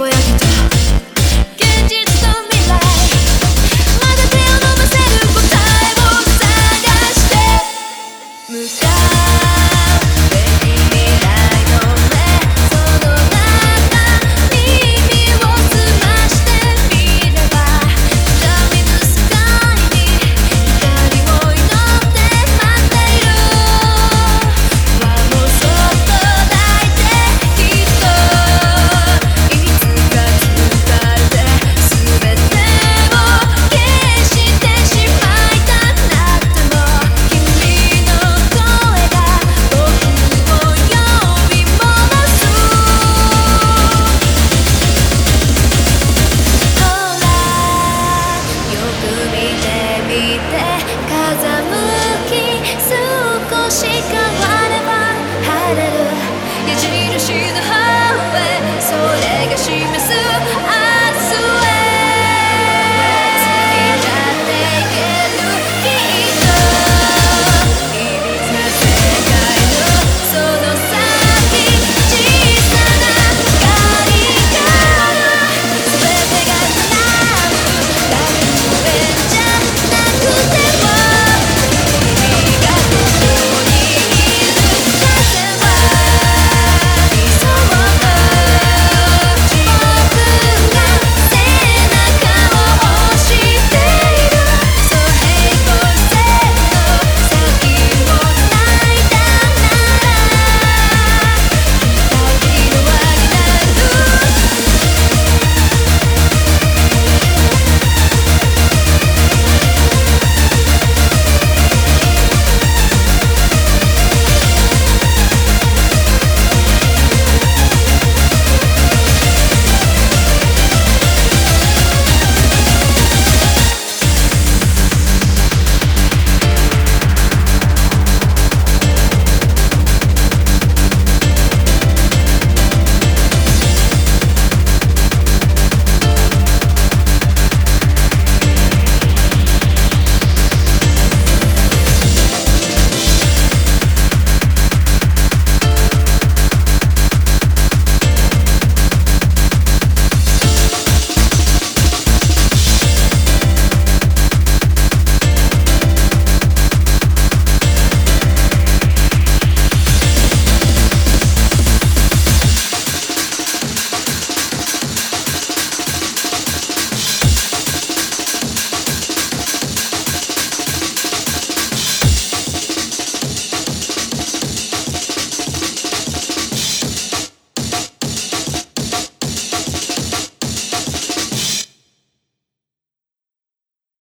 ぼやけた「答え